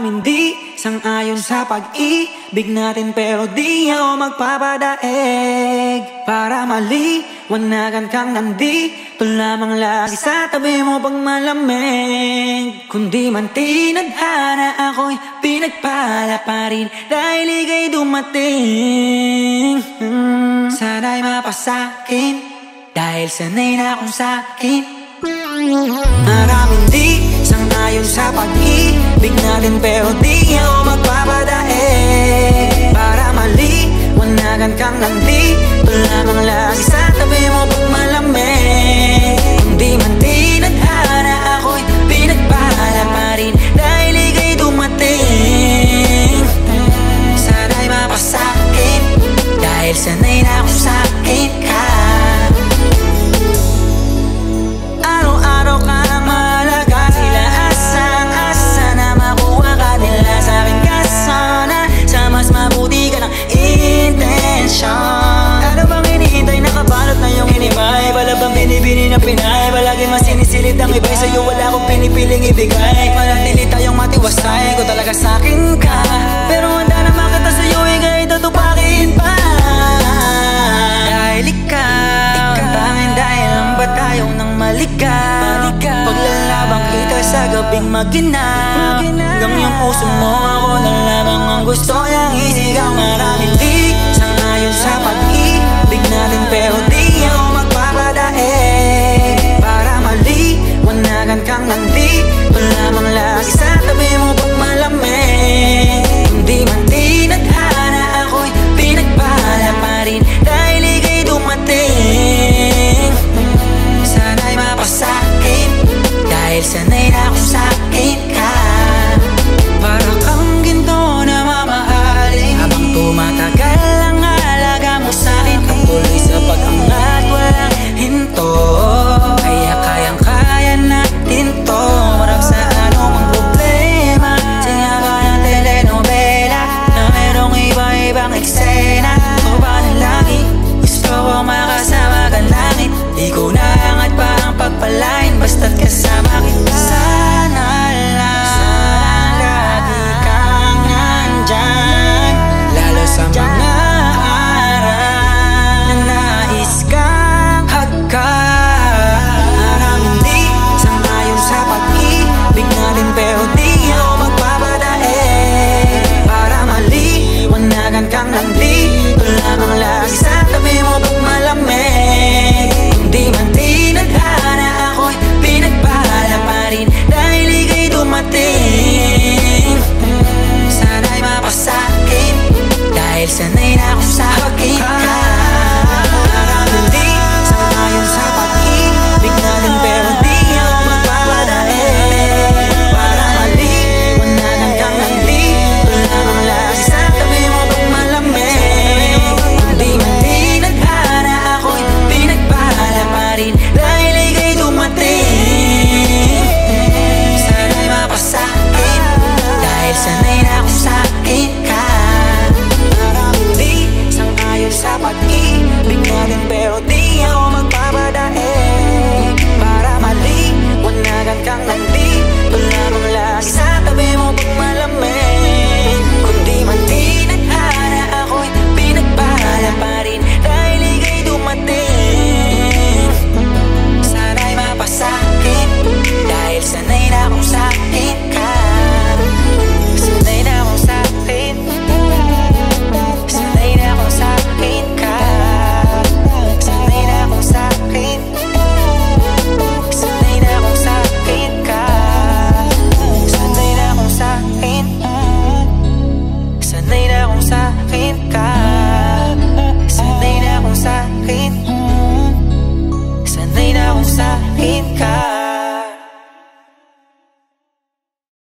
Maraming di sang-ayon sa pag-ibig natin Pero di ako magpapadaig. Para maliwanagan kang nandito lamang lagi Sa tabi mo pag malamig. Kundi man tinadhana ako'y pinagpala pa rin Dahil ika'y dumating. Mm, Sana'y mapasakin Dahil sanay na akong sakin Maraming di Sang-ayon sa pag-ibig natin Pero di ako magpapadaig Para maliwanagan kang nandito Lamang lagi sa tabi mo pag malamig Hindi man tinadhana ako'y pinagpala pa rin Dahil ika'y dumating. Sana'y mapasakin Dahil sanay na akong sakin ka sa'kin ka. Pero handa na makita sa'yo Ika'y tutupakin pa. Dahil ikaw Ang tanging dahil lang ba tayo nang maligaw? Paglalabang kita sa gabing maginang Hanggang yung puso mo ako na lamang ang gusto akong sakin ka. lang ng